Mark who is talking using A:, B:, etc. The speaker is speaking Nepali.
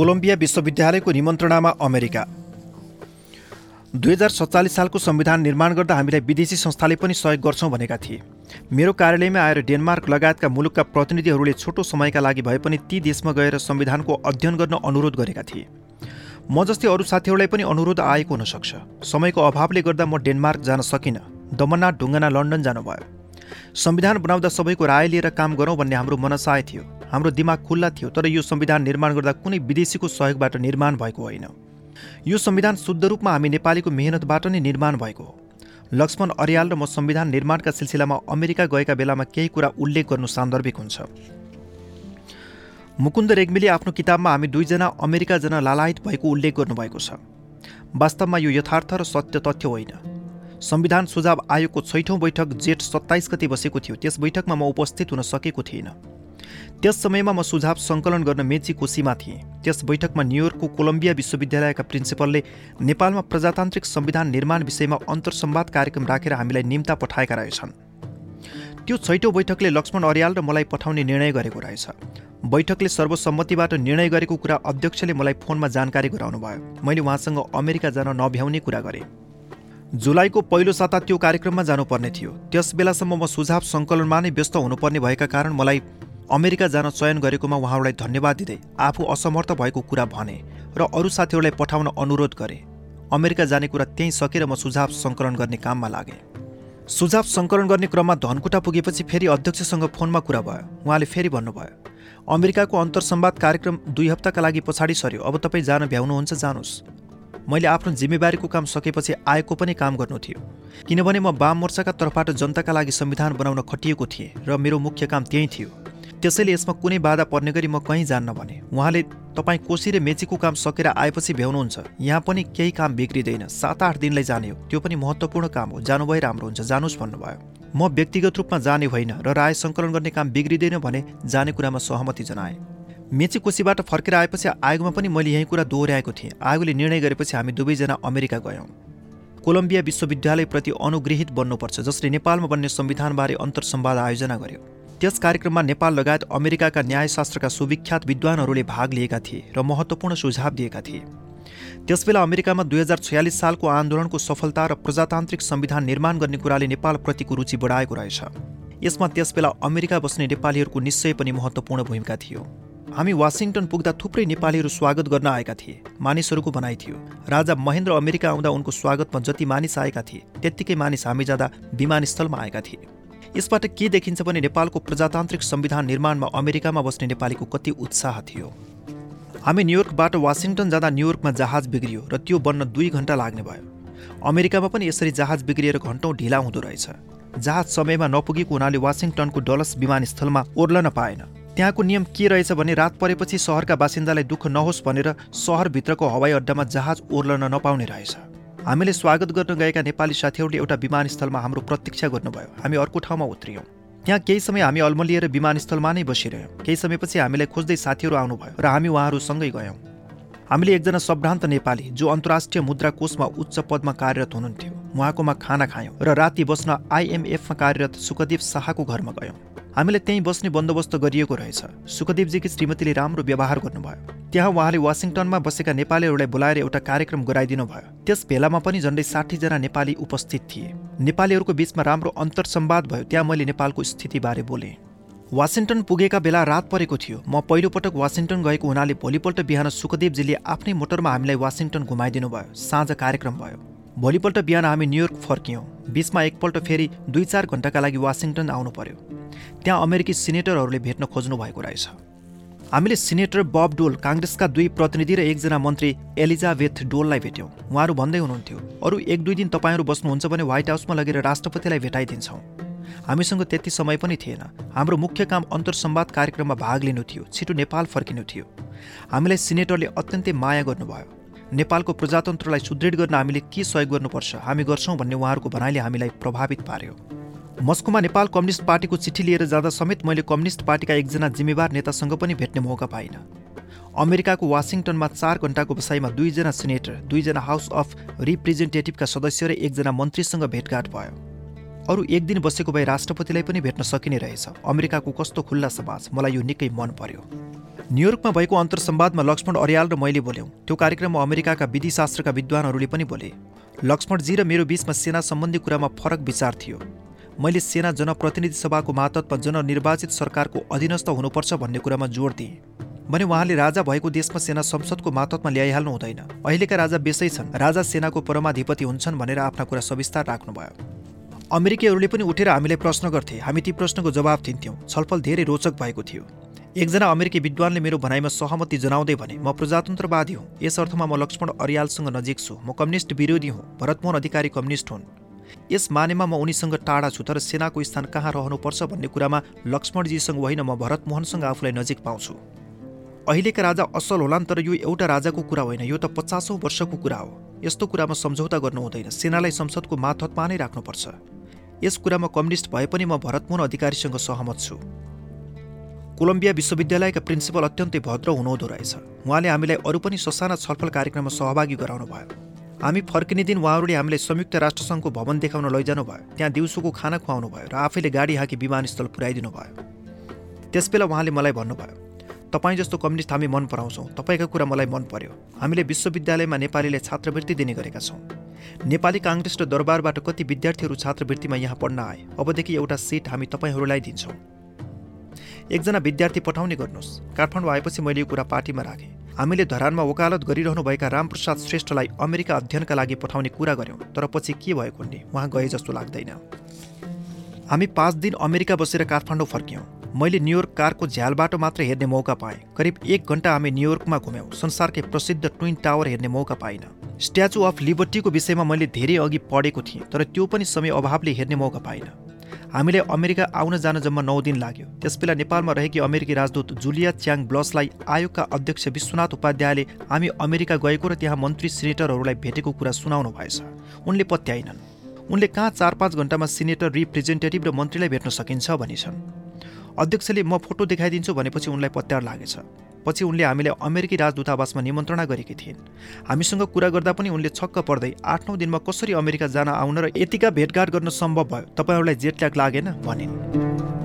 A: कोलम्बिया विश्वविद्यालयको निमन्त्रणामा अमेरिका। दुई हजार सत्तालिस सालको संविधान निर्माण गर्दा हामीलाई विदेशी संस्थाले पनि सहयोग गर्छौँ भनेका थिए। मेरो कार्यालयमा आएर डेनमार्क लगायतका मुलुकका प्रतिनिधिहरूले छोटो समयका लागि भए पनि ती देशमा गएर संविधानको अध्ययन गर्न अनुरोध गरेका थिए। म जस्तै अरू साथीहरूलाई पनि अनुरोध आएको हुनसक्छ। समयको अभावले गर्दा म डेनमार्क जान सकिनँ दमननाथ ढुङ्गाना लन्डन जानुभयो। संविधान बनाउँदा सबैको राय लिएर काम गरौँ भन्ने हाम्रो मनसाय थियो। हाम्रो दिमाग खुल्ला थियो तर यो संविधान निर्माण गर्दा कुनै विदेशीको सहयोगबाट निर्माण भएको होइन। यो संविधान शुद्ध रूपमा हामी नेपालीको मेहनतबाट नै निर्माण भएको हो। लक्ष्मण अर्याल र म संविधान निर्माणका सिलसिलामा अमेरिका गएका बेलामा केही कुरा उल्लेख गर्नु सान्दर्भिक हुन्छ। मुकुन्द रेग्मीले आफ्नो किताबमा हामी दुईजना अमेरिका जान लालायत भएको उल्लेख गर्नुभएको छ। वास्तवमा यो यथार्थ र सत्य तथ्य होइन। संविधान सुझाव आयोगको छैठौँ बैठक जेठ सत्ताइस गति बसेको थियो त्यस बैठकमा म उपस्थित हुन सकेको थिइनँ। त्यस समयमा म सुझाव सङ्कलन गर्न मेची कोसीमा थिएँ। त्यस बैठकमा न्युयोर्कको कोलम्बिया विश्वविद्यालयका प्रिन्सिपलले नेपालमा प्रजातान्त्रिक संविधान निर्माण विषयमा अन्तर्सम्वाद कार्यक्रम राखेर हामीलाई निम्ता पठाएका रहेछन्। त्यो छैटौँ बैठकले लक्ष्मण अर्याल र मलाई पठाउने निर्णय गरेको रहेछ। बैठकले सर्वसम्मतिबाट निर्णय गरेको कुरा अध्यक्षले मलाई फोनमा जानकारी गराउनु भयो। मैले उहाँसँग अमेरिका जान नभ्याउने कुरा गरेँ। जुलाईको पहिलो साता त्यो कार्यक्रममा जानुपर्ने थियो। त्यस बेलासम्म म सुझाव सङ्कलनमा नै व्यस्त हुनुपर्ने भएका कारण मलाई अमेरिका जान चयन गरेकोमा उहाँहरूलाई धन्यवाद दिँदै आफू असमर्थ भएको कुरा भने र अरू साथीहरूलाई पठाउन अनुरोध गरे। अमेरिका जाने कुरा त्यहीँ सकेर म सुझाव सङ्कलन गर्ने काममा लागेँ। सुझाव सङ्कलन गर्ने क्रममा धनकुटा पुगेपछि फेरि अध्यक्षसँग फोनमा कुरा भयो। उहाँले फेरि भन्नुभयो अमेरिकाको अन्तर्सम्वाद कार्यक्रम दुई हप्ताका लागि पछाडि सर्यो अब तपाईँ जान भ्याउनुहुन्छ जानुहोस्। मैले आफ्नो जिम्मेवारीको काम सकेपछि आएको पनि काम गर्नु थियो। किनभने म वाम मोर्चाका तर्फबाट जनताका लागि संविधान बनाउन खटिएको थिएँ र मेरो मुख्य काम त्यही थियो। त्यसैले यसमा कुनै बाधा पर्ने गरी म कहीँ जान्न भने। उहाँले तपाईँ कोसी र मेचीको काम सकेर आएपछि भ्याउनुहुन्छ। यहाँ पनि केही काम बिग्रिँदैन। सात आठ दिनलाई जाने हो। त्यो पनि महत्त्वपूर्ण काम हो। जानुभए राम्रो हुन्छ। जानुहोस् भन्नुभयो। म व्यक्तिगत रूपमा जाने होइन र राय सङ्कलन गर्ने काम बिग्रिँदैन भने जाने कुरामा सहमति जनाएँ। मेची कोसीबाट फर्केर आएपछि आयोगमा पनि मैले यही कुरा दोहोऱ्याएको थिएँ। आयोगले निर्णय गरेपछि हामी दुवैजना अमेरिका गयौँ। कोलम्बिया विश्वविद्यालयप्रति अनुग्रहित बन्नुपर्छ जसले नेपालमा बन्ने संविधानबारे अन्तर्सम्वाद आयोजना गर्यो। त्यस कार्यक्रममा नेपाल लगायत अमेरिकाका न्यायशास्त्रका सुविख्यात विद्वानहरूले भाग लिएका थिए र महत्त्वपूर्ण सुझाव दिएका थिए। त्यसबेला अमेरिकामा दुई हजार छयालिस सालको आन्दोलनको सफलता र प्रजातान्त्रिक संविधान निर्माण गर्ने कुराले नेपालप्रतिको रुचि बढाएको रहेछ। यसमा त्यसबेला अमेरिका बस्ने नेपालीहरूको निश्चय पनि महत्त्वपूर्ण भूमिका थियो। हामी वासिङटन पुग्दा थुप्रै नेपालीहरू स्वागत गर्न आएका थिए मानिसहरूको भनाइ थियो। राजा महेन्द्र अमेरिका आउँदा उनको स्वागतमा जति मानिस आएका थिए त्यत्तिकै मानिस हामी जाँदा विमानस्थलमा आएका थिए। यसबाट के देखिन्छ भने नेपालको प्रजातान्त्रिक संविधान निर्माणमा अमेरिकामा बस्ने नेपालीको कति उत्साह थियो। हामी न्युयोर्कबाट वासिङटन जाँदा न्युयोर्कमा जहाज बिग्रियो र त्यो बन्न दुई घन्टा लाग्ने भयो। अमेरिकामा पनि यसरी जहाज बिग्रिएर घन्टौँ ढिला हुँदो रहेछ। जहाज समयमा नपुगेको हुनाले वासिङटनको डलस विमानस्थलमा ओर्लन पाएन। त्यहाँको नियम के रहेछ भने रात परेपछि सहरका बासिन्दालाई दुःख नहोस् भनेर सहरभित्रको हवाई अड्डामा जहाज ओर्लन नपाउने रहेछ। हामीले स्वागत गर्न गएका नेपाली साथीहरूले एउटा विमानस्थलमा हाम्रो प्रतीक्षा गर्नुभयो। हामी अर्को ठाउँमा उत्रियौँ। त्यहाँ केही समय हामी अल्मलिएर विमानस्थलमा नै बसिरह्यौँ। केही समयपछि हामीलाई खोज्दै साथीहरू आउनुभयो र हामी उहाँहरूसँगै गयौँ। हामीले एकजना सभ्रान्त नेपाली जो अन्तर्राष्ट्रिय मुद्रा कोषमा उच्च पदमा कार्यरत हुनुहुन्थ्यो। उहाँकोमा खाना खायौँ र राति बस्न आइएमएफमा कार्यरत सुखदेव शाहको घरमा गयौँ। हामीलाई त्यहीँ बस्ने बन्दोबस्त गरिएको रहेछ। सुखदेवजीकी श्रीमतीले राम्रो व्यवहार गर्नुभयो। त्यहाँ उहाँले वासिङटनमा बसेका नेपालीहरूलाई बोलाएर एउटा कार्यक्रम गराइदिनु भयो। त्यस भेलामा पनि झन्डै साठीजना नेपाली उपस्थित थिए। नेपालीहरूको बीचमा राम्रो अन्तर्सम्वाद भयो त्यहाँ मैले नेपालको स्थितिबारे बोलेँ। वासिङटन पुगेका बेला रात परेको थियो। म पहिलोपटक वासिङटन गएको हुनाले भोलिपल्ट बिहान सुखदेवजीले आफ्नै मोटरमा हामीलाई वासिङटन घुमाइदिनु भयो साँझ कार्यक्रम भयो। भोलिपल्ट बिहान हामी न्युयोर्क फर्कियौँ। बिचमा एकपल्ट फेरि दुई चार घन्टाका लागि वासिङटन आउनु पर्यो। त्यहाँ अमेरिकी सिनेटरहरूले भेट्न खोज्नु भएको रहेछ। हामीले सिनेटर बब डोल काङ्ग्रेसका दुई प्रतिनिधि र एकजना मन्त्री एलिजाबेथ डोललाई भेट्यौँ। उहाँहरू भन्दै हुनुहुन्थ्यो अरू एक दुई दिन तपाईँहरू बस्नुहुन्छ भने व्हाइट हाउसमा लगेर राष्ट्रपतिलाई भेटाइदिन्छौँ। हामीसँग त्यति समय पनि थिएन। हाम्रो मुख्य काम अन्तर्सम्वाद कार्यक्रममा भाग लिनु थियो छिटो नेपाल फर्किनु थियो। हामीलाई सिनेटरले अत्यन्तै माया गर्नुभयो। नेपालको प्रजातन्त्रलाई सुदृढ गर्न हामीले के सहयोग गर्नुपर्छ? हामी गर्छौँ भन्ने उहाँहरूको भनाइले हामीलाई प्रभावित पार्यो। मस्कोमा नेपाल कम्युनिस्ट पार्टीको चिठी लिएर जाँदा समेत मैले कम्युनिस्ट पार्टीका एकजना जिम्मेवार नेतासँग पनि भेट्ने मौका पाइनँ। अमेरिकाको वासिङटनमा चार घन्टाको बसाइमा दुईजना सिनेटर दुईजना हाउस अफ रिप्रेजेन्टेटिभका सदस्य र एकजना मन्त्रीसँग भेटघाट भयो। अरू एक दिन बसेको भए राष्ट्रपतिलाई पनि भेट्न सकिने रहेछ। अमेरिकाको कस्तो खुल्ला समाज मलाई यो निकै मन पर्यो। न्युयोर्कमा भएको अन्तर्सम्वादमा लक्ष्मण अर्याल र मैले बोल्यौँ। त्यो कार्यक्रममा अमेरिकाका विधिशास्त्रका विद्वानहरूले पनि बोले लक्ष्मणजी र मेरो बिचमा सेना सम्बन्धी कुरामा फरक विचार थियो। मैले सेना जनप्रतिनिधि सभाको मातत्व जननिर्वाचित सरकारको अधीनस्थ हुनुपर्छ भन्ने कुरामा जोड दिएँ। भने उहाँले राजा भएको देशमा सेना संसदको मातत्वमा ल्याइहाल्नु हुँदैन। अहिलेका राजा बेसै छन्। राजा सेनाको परमाधिपति हुन्छन् भनेर आफ्ना कुरा सविस्तार राख्नुभयो। अमेरिकीहरूले पनि उठेर हामीलाई प्रश्न गर्थे। हामी ती प्रश्नको जवाब दिन्थ्यौँ। छलफल धेरै रोचक भएको थियो। एकजना अमेरिकी विद्वानले मेरो भनाइमा सहमति जनाउँदै भने म प्रजातन्त्रवादी हुँ। यस अर्थमा म लक्ष्मण अरियालसँग नजिक छु। म कम्युनिस्ट विरोधी हुँ। भरतमोहन अधिकारी कम्युनिस्ट हुन्। यस मानेमा म उनीसँग टाढा छु तर सेनाको स्थान कहाँ रहनुपर्छ भन्ने कुरामा लक्ष्मणजीसँग होइन म भरतमोहनसँग आफूलाई नजिक पाउँछु। अहिलेका राजा असल होलान् तर यो एउटा राजाको कुरा होइन। यो त पचासौँ वर्षको कुरा हो। यस्तो कुरामा सम्झौता गर्नु हुँदैन। सेनालाई संसदको माथतमा नै राख्नुपर्छ। यस कुरामा कम्युनिस्ट भए पनि म भरतमोहन अधिकारीसँग सहमत छु। कोलम्बिया विश्वविद्यालयका प्रिन्सिपल अत्यन्तै भद्र हुनुहुँदो रहेछ। उहाँले हामीलाई अरू पनि ससाना छलफल कार्यक्रममा सहभागी गराउनु भयो। हामी फर्किने दिन उहाँहरूले हामीलाई संयुक्त राष्ट्रसङ्घको भवन देखाउन लैजानु भयो। त्यहाँ दिउँसोको खाना खुवाउनु भयो र आफैले गाडी हाकी विमानस्थल पुर्याइदिनु भयो। त्यसबेला उहाँले मलाई भन्नुभयो तपाईँ जस्तो कम्युनिस्ट हामी मन पराउँछौँ। तपाईँको कुरा मलाई मन पर्यो। हामीले विश्वविद्यालयमा नेपालीलाई छात्रवृत्ति दिने गरेका छौँ। नेपाली काङ्ग्रेस र दरबारबाट कति विद्यार्थीहरू छात्रवृत्तिमा यहाँ पढ्न आए। अबदेखि एउटा सिट हामी तपाईँहरूलाई दिन्छौँ। एकजना विद्यार्थी पठाउने गर्नुहोस्। काठमाडौँ आएपछि मैले यो कुरा पार्टीमा राखेँ। हामीले धरानमा वकालत गरिरहनुभएका रामप्रसाद श्रेष्ठलाई अमेरिका अध्ययनका लागि पठाउने कुरा गऱ्यौँ तर पछि के भयो कुन्ने उहाँ गए जस्तो लाग्दैन। हामी पाँच दिन अमेरिका बसेर काठमाडौँ फर्क्यौँ। मैले न्युयोर्क कारको झ्यालबाट मात्र हेर्ने मौका पाएँ। करिब एक घन्टा हामी न्युयोर्कमा घुम्यौँ। संसारकै प्रसिद्ध ट्विन टावर हेर्ने मौका पाइनँ। स्ट्याचु अफ लिबर्टीको विषयमा मैले धेरै अघि पढेको थिएँ तर त्यो पनि समय अभावले हेर्ने मौका पाइनँ। हामीलाई अमेरिका आउन जान जम्मा नौ दिन लाग्यो। त्यसबेला नेपालमा रहेकी अमेरिकी राजदूत जुलिया च्याङ ब्लसलाई आयोगका अध्यक्ष विश्वनाथ उपाध्यायले हामी अमेरिका गएको र त्यहाँ मन्त्री सिनेटरहरूलाई भेटेको कुरा सुनाउनु भएछ। उनले पत्याएनन्। उनले कहाँ चार पाँच घन्टामा सिनेटर रिप्रेजेन्टेटिभ र मन्त्रीलाई भेट्न सकिन्छ भनिछन्। अध्यक्षले म फोटो देखाइदिन्छु भनेपछि उनलाई पत्यार लागेछ। पछि उनले हामीलाई अमेरिकी राजदूतावासमा निमन्त्रणा गरेकी थिइन्। हामीसँग कुरा गर्दा पनि उनले छक्क पर्दै आठ नौ दिनमा कसरी अमेरिका जान आउन र यतिका भेटघाट गर्न सम्भव भयो तपाईँहरूलाई जेटल्याग लागेन? भनिन्।